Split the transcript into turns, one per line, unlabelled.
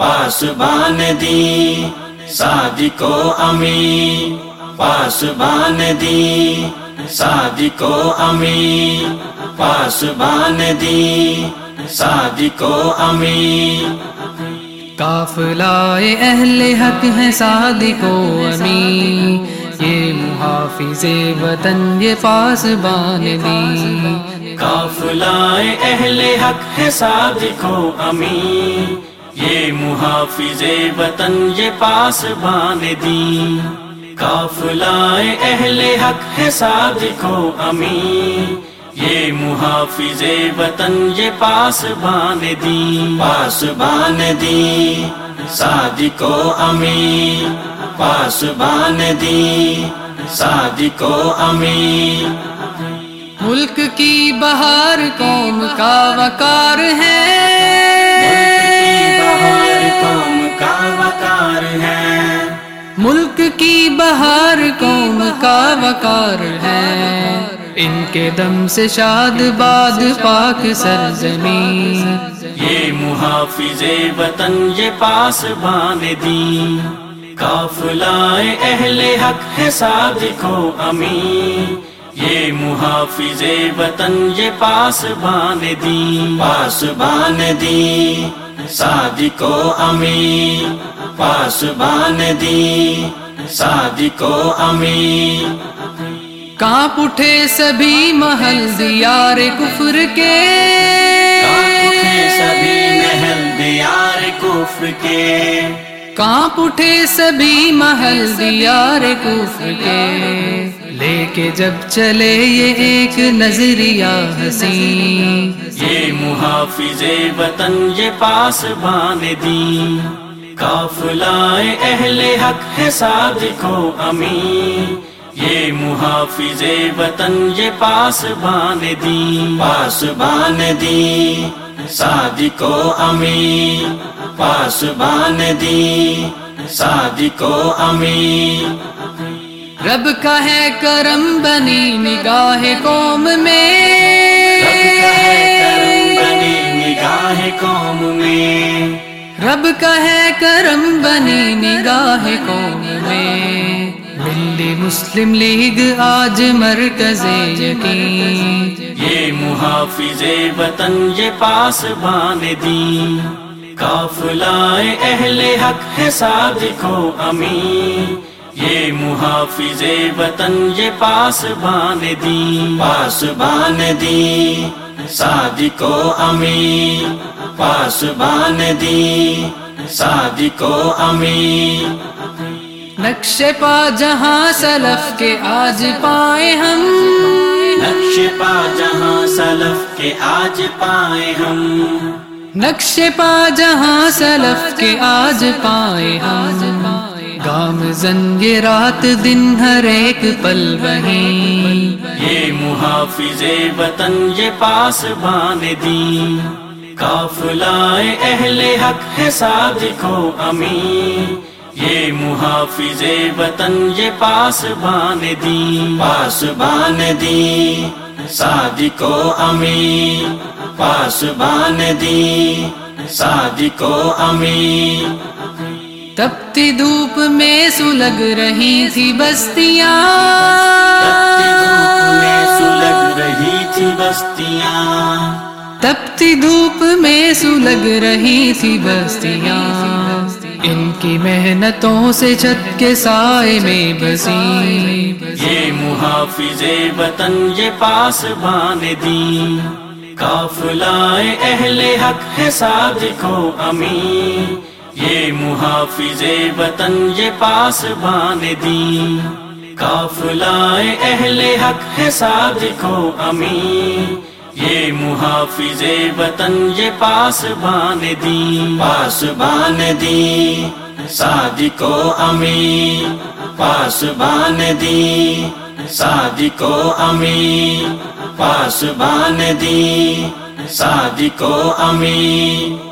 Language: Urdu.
پاس بان دی سادی کو امی پاس بان دی سادی کو امی پاس بان دی سادی کو امی
کافلائے اہل حق ہے صادق و امی یہ محافظ وطن یہ پاس بان دی۔
کافلائے اہل حق ہے صادق و امی یہ محافظ وطن، یہ پاس بان دی کافلائے اہل حق ہے صادق و امی یہ محافظ وطن، یہ پاس بان دی پاس بان دی صادق و امی پاس بان دی صادق و امی
ملک کی بہار قوم کا وقار ہے۔
وقار ہے۔
ملک کی بہار قوم کا وقار ہے۔ ان کے دم سے شاد باد پاک سرزمین۔
یہ محافظ وطن یہ پاس بان دی کافلائے اہل حق ہے صادق و امی یہ محافظ وطن یہ پاس بان دی پاس بان دی صادق و امی پاس بان دی صادق و امی
کانپ اٹھے سبھی محل دیار کفر کے۔
کانپ اٹھے سبھی محل دیار کفر کے۔
اٹھے سبھی محل دیار کفر کے۔ لے کے جب چلے یہ ایک نظریہ حسین۔
یہ محافظ وطن یہ پاس بان دی کافلائے اہل حق ہے صادق و امی یہ محافظ وطن یہ پاس بان دی پاس بان دی صادق و امی پاس بان دی صادق و امی
رب کا ہے کرم بنی نگاہ قوم
رب کا ہے کرم
میں
بنی نگاہ قوم میں۔
رب کا ہے کرم بنی نگاہ قوم میں۔ ملی مسلم لیگ آج مرکز یقین۔
یہ محافظ وطن، یہ پاس بان دی کافلائے اہل حق ہے صادق و امی یہ محافظ وطن، یہ پاس بان دی پاس بان دی صادق و امی پاس بان دی صادق و امی
نقش پا جہاں سلف کے آج پائے ہم۔
نقش پا جہاں سلف کے آج پائے ہم۔
نقش پا جہاں سلف کے آج پائے ہم۔ گام زنگ رات دن ہر ایک پل وہیں۔
یہ محافظ وطن یہ پاس بان دی۔ کافلائے اہل حق ہے صادق و امی یہ محافظ وطن یہ پاس بان دی پاس بان دی صادق و امی پاس بان دی صادق و امی
تپتی دھوپ میں سلگ رہی تھی بستیاں۔
تپتی دھوپ میں سلگ رہی تھی بستیاں۔
تپتی دھوپ میں سلگ رہی تھی بستیاں۔ ان کی محنتوں سے چھت کے سائے میں بسی
یہ محافظ وطن، یہ پاس بان دی کافلائے اہل حق ہے صادق و امی یہ محافظ وطن، یہ پاس بان دی کافلائے اہل حق ہے صادق و امی یہ محافظ وطن، یہ پاس بان دی پاس بان دی صادق و امی پاس بان دی صادق و امی پاس بان دی صادق و امی